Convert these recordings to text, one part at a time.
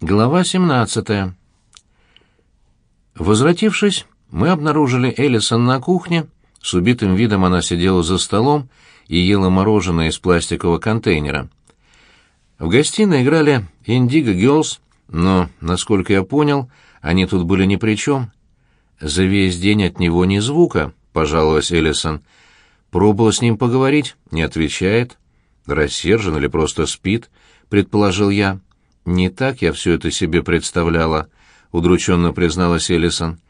Глава 17. Возвратившись, мы обнаружили Элисон на кухне. С убитым видом она сидела за столом и ела мороженое из пластикового контейнера. В гостиной играли Indigo Girls, но, насколько я понял, они тут были ни при чем. За весь день от него ни звука, пожаловалась Элисон. Пробовала с ним поговорить, не отвечает. Рассержен или просто спит, предположил я. «Не так я все это себе представляла», — удрученно призналась Эллисон.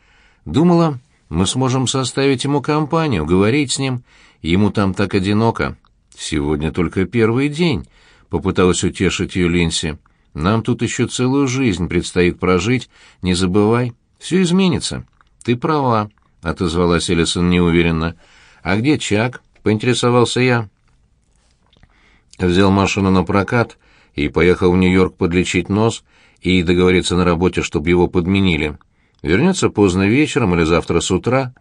«Думала, мы сможем составить ему компанию, говорить с ним. Ему там так одиноко. Сегодня только первый день», — попыталась утешить ее Линси. «Нам тут еще целую жизнь предстоит прожить. Не забывай, все изменится». «Ты права», — отозвалась Эллисон неуверенно. «А где Чак?» — поинтересовался я. Взял машину на прокат — и поехал в Нью-Йорк подлечить нос и договориться на работе, чтобы его подменили. Вернется поздно вечером или завтра с утра.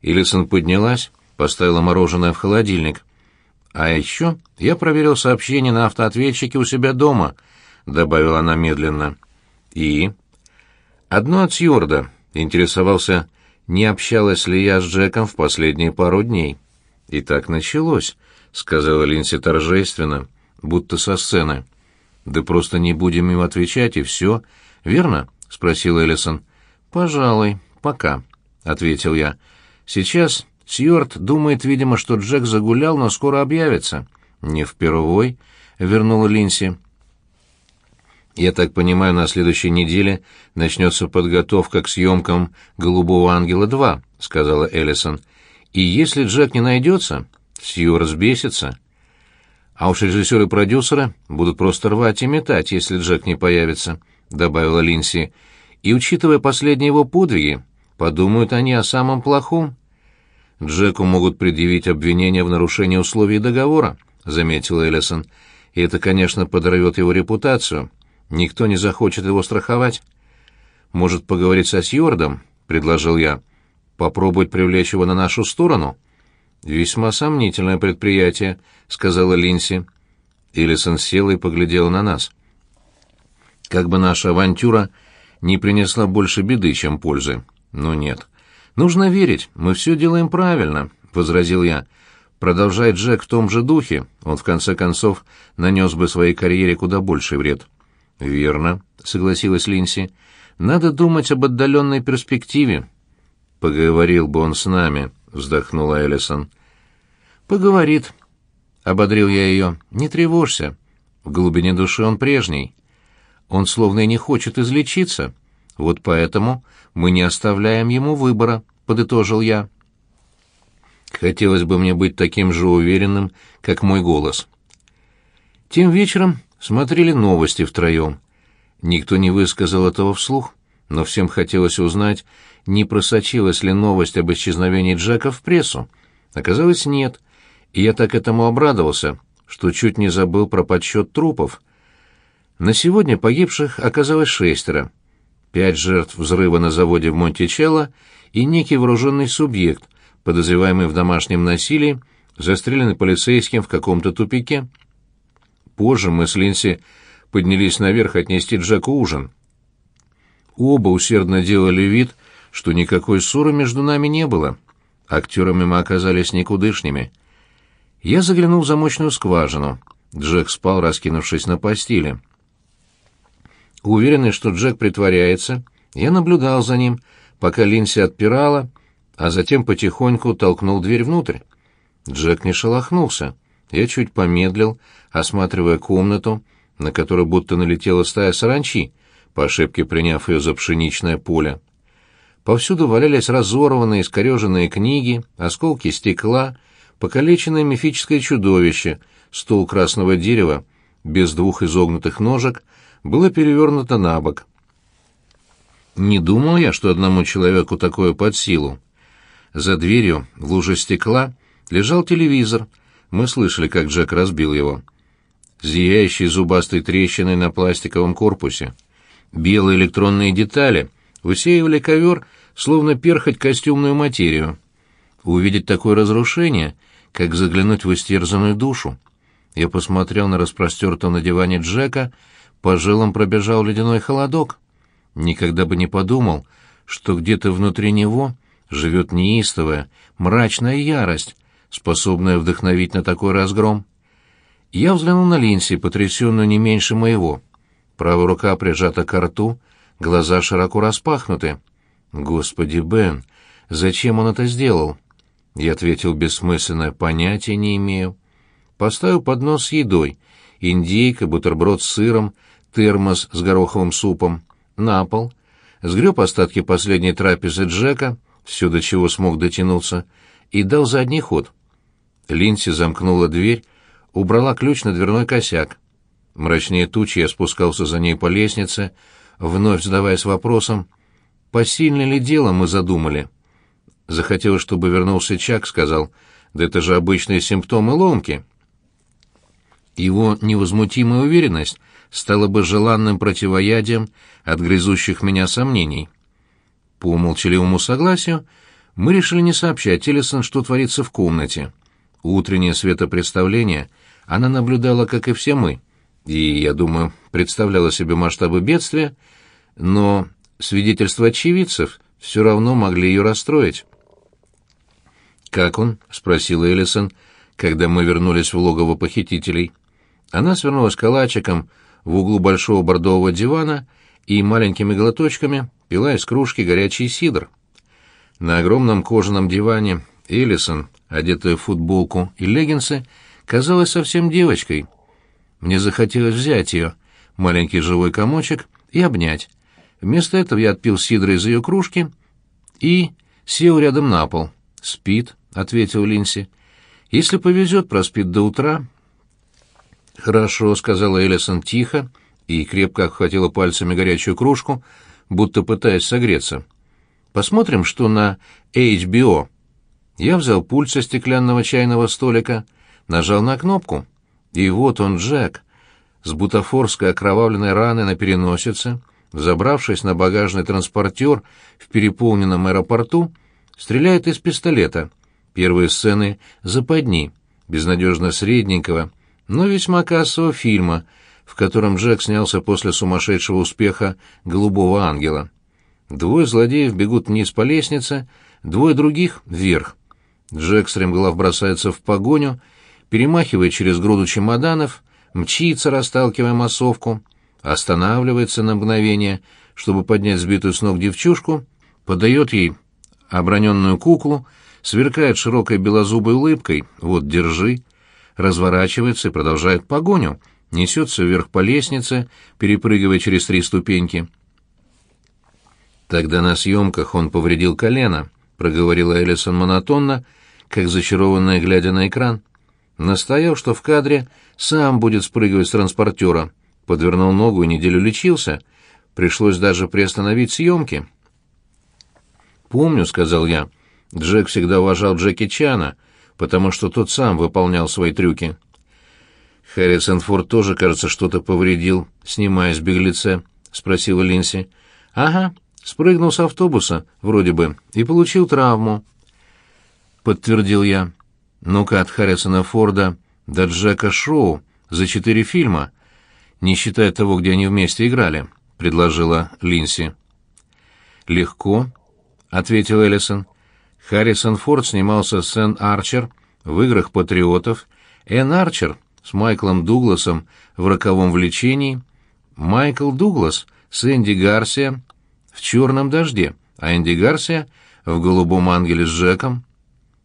Илисон поднялась, поставила мороженое в холодильник. «А еще я проверил сообщение на автоответчике у себя дома», — добавила она медленно. «И?» «Одно от Сьюарда. Интересовался, не общалась ли я с Джеком в последние пару дней». «И так началось», — сказала Линси торжественно, будто со сцены. Да просто не будем им отвечать, и все. Верно? спросил Эллисон. Пожалуй, пока, ответил я. Сейчас Сьюарт думает, видимо, что Джек загулял, но скоро объявится. Не впервой, вернула Линси. Я так понимаю, на следующей неделе начнется подготовка к съемкам «Голубого ангела-2», — сказала Эллисон. И если Джек не найдется, Сью разбесится. А уж режиссеры и продюсеры будут просто рвать и метать, если Джек не появится», — добавила Линси. «И, учитывая последние его подвиги, подумают они о самом плохом». «Джеку могут предъявить обвинение в нарушении условий договора», — заметила Эллисон. «И это, конечно, подорвет его репутацию. Никто не захочет его страховать». «Может, поговорить со Сьюардом?» — предложил я. «Попробовать привлечь его на нашу сторону?» «Весьма сомнительное предприятие», — сказала Линси. Элисон села и поглядела на нас. Как бы наша авантюра не принесла больше беды, чем пользы. Но нет. «Нужно верить, мы все делаем правильно», — возразил я. Продолжает Джек в том же духе, он в конце концов нанес бы своей карьере куда больший вред. «Верно», — согласилась Линси. «Надо думать об отдаленной перспективе». «Поговорил бы он с нами», — вздохнула Эллисон. «Поговорит», — ободрил я ее. «Не тревожься. В глубине души он прежний. Он словно и не хочет излечиться. Вот поэтому мы не оставляем ему выбора», — подытожил я. Хотелось бы мне быть таким же уверенным, как мой голос. Тем вечером смотрели новости втроем. Никто не высказал этого вслух, но всем хотелось узнать, не просочилась ли новость об исчезновении Джека в прессу. Оказалось, нет, и я так этому обрадовался, что чуть не забыл про подсчет трупов. На сегодня погибших оказалось шестеро. Пять жертв взрыва на заводе в Монтичелло и некий вооруженный субъект, подозреваемый в домашнем насилии, застреленный полицейским в каком-то тупике. Позже мы с Линси поднялись наверх отнести Джеку ужин. Оба усердно делали вид, что никакой ссоры между нами не было. Актерами мы оказались никудышными. Я заглянул в замочную скважину. Джек спал, раскинувшись на постели. Уверенный, что Джек притворяется, я наблюдал за ним, пока Линси отпирала, а затем потихоньку толкнул дверь внутрь. Джек не шелохнулся. Я чуть помедлил, осматривая комнату, на которую будто налетела стая саранчи, по ошибке приняв ее за пшеничное поле. Повсюду валялись разорванные, искореженные книги, осколки стекла, покалеченное мифическое чудовище, стул красного дерева, без двух изогнутых ножек, было перевернуто на бок. Не думал я, что одному человеку такое под силу. За дверью, в луже стекла, лежал телевизор. Мы слышали, как Джек разбил его. Зияющей зубастой трещиной на пластиковом корпусе. Белые электронные детали — усеивали ковер, словно перхоть костюмную материю. Увидеть такое разрушение, как заглянуть в истерзанную душу. Я посмотрел на распростертого на диване Джека, по жилам пробежал ледяной холодок. Никогда бы не подумал, что где-то внутри него живет неистовая, мрачная ярость, способная вдохновить на такой разгром. Я взглянул на Линси, потрясенную не меньше моего. Правая рука прижата к рту, глаза широко распахнуты. «Господи, Бен, зачем он это сделал?» Я ответил бессмысленно, понятия не имею. Поставил поднос с едой, индейка, бутерброд с сыром, термос с гороховым супом, на пол, сгреб остатки последней трапезы Джека, все до чего смог дотянуться, и дал задний ход. Линси замкнула дверь, убрала ключ на дверной косяк. Мрачнее тучи я спускался за ней по лестнице, вновь задаваясь вопросом, посильно ли дело мы задумали. Захотелось, чтобы вернулся Чак, сказал, да это же обычные симптомы ломки. Его невозмутимая уверенность стала бы желанным противоядием от грызущих меня сомнений. По молчаливому согласию мы решили не сообщать Телесон, что творится в комнате. Утреннее светопредставление она наблюдала, как и все мы, и, я думаю, представляла себе масштабы бедствия, но свидетельства очевидцев все равно могли ее расстроить. «Как он?» — спросила Эллисон, когда мы вернулись в логово похитителей. Она свернулась калачиком в углу большого бордового дивана и маленькими глоточками пила из кружки горячий сидр. На огромном кожаном диване Эллисон, одетая в футболку и леггинсы, казалась совсем девочкой. Мне захотелось взять ее, маленький живой комочек, и обнять. Вместо этого я отпил сидра из ее кружки и сел рядом на пол. «Спит», — ответил Линси. «Если повезет, проспит до утра, «Хорошо», — сказала Эллисон тихо и крепко охватила пальцами горячую кружку, будто пытаясь согреться. «Посмотрим, что на HBO». Я взял пульт со стеклянного чайного столика, нажал на кнопку, и вот он, Джек, с бутафорской окровавленной раной на переносице, забравшись на багажный транспортер в переполненном аэропорту, стреляет из пистолета. Первые сцены западни, безнадежно средненького, но весьма кассового фильма, в котором Джек снялся после сумасшедшего успеха «Голубого ангела». Двое злодеев бегут вниз по лестнице, двое других — вверх. Джек стремглав бросается в погоню, перемахивает через груду чемоданов, мчится, расталкивая массовку, останавливается на мгновение, чтобы поднять сбитую с ног девчушку, подает ей оброненную куклу, сверкает широкой белозубой улыбкой «Вот, держи», разворачивается и продолжает погоню, несется вверх по лестнице, перепрыгивая через три ступеньки. Тогда на съемках он повредил колено, проговорила Эллисон монотонно, как зачарованная, глядя на экран. Настоял, что в кадре сам будет спрыгивать с транспортера. Подвернул ногу и неделю лечился. Пришлось даже приостановить съемки. «Помню», — сказал я, — «Джек всегда уважал Джеки Чана», — потому что тот сам выполнял свои трюки. Харрисон Форд тоже, кажется, что-то повредил, снимая с спросила Линси. — Ага, спрыгнул с автобуса, вроде бы, и получил травму. — подтвердил я. Ну-ка, от Харрисона Форда до Джека Шоу за четыре фильма, не считая того, где они вместе играли, — предложила Линси. — Легко, — ответил Эллисон. Харрисон Форд снимался с Энн Арчер в «Играх патриотов», Энн Арчер с Майклом Дугласом в «Роковом влечении», Майкл Дуглас с Энди Гарсия в «Черном дожде», а Энди Гарсия в «Голубом ангеле» с Джеком.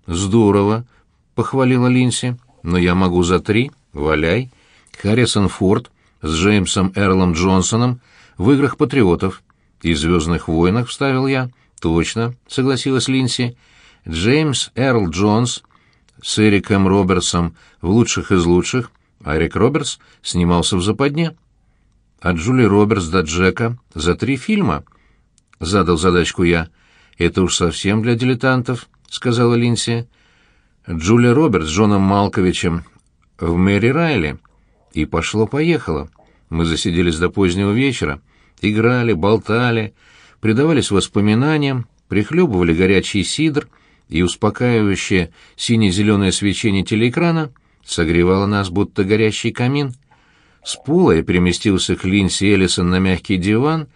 «Здорово», — похвалила Линси, — «но я могу за три, валяй». Харрисон Форд с Джеймсом Эрлом Джонсоном в «Играх патриотов» и «Звездных войнах» вставил я. «Точно», — согласилась Линси. Джеймс Эрл Джонс с Эриком Робертсом в «Лучших из лучших», а Эрик Робертс снимался в «Западне». А Джули Робертс до Джека за три фильма. Задал задачку я. «Это уж совсем для дилетантов», — сказала Линси. Джулия Робертс с Джоном Малковичем в Мэри Райли. И пошло-поехало. Мы засиделись до позднего вечера, играли, болтали, предавались воспоминаниям, прихлебывали горячий сидр — и успокаивающее сине-зеленое свечение телеэкрана согревало нас, будто горящий камин. С пола я переместился к Линси Эллисон на мягкий диван,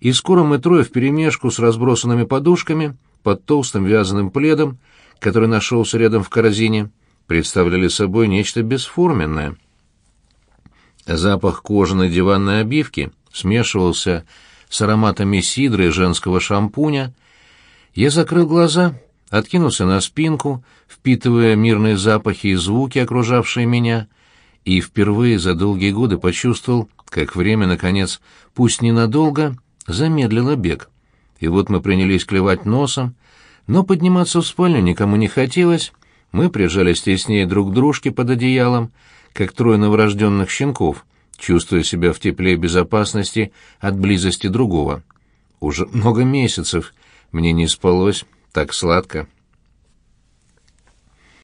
и скоро мы трое вперемешку с разбросанными подушками под толстым вязаным пледом, который нашелся рядом в корзине, представляли собой нечто бесформенное. Запах кожаной диванной обивки смешивался с ароматами сидры и женского шампуня. Я закрыл глаза, откинулся на спинку, впитывая мирные запахи и звуки, окружавшие меня, и впервые за долгие годы почувствовал, как время, наконец, пусть ненадолго, замедлило бег. И вот мы принялись клевать носом, но подниматься в спальню никому не хотелось, мы прижались теснее друг к дружке под одеялом, как трое новорожденных щенков, чувствуя себя в тепле и безопасности от близости другого. Уже много месяцев мне не спалось так сладко.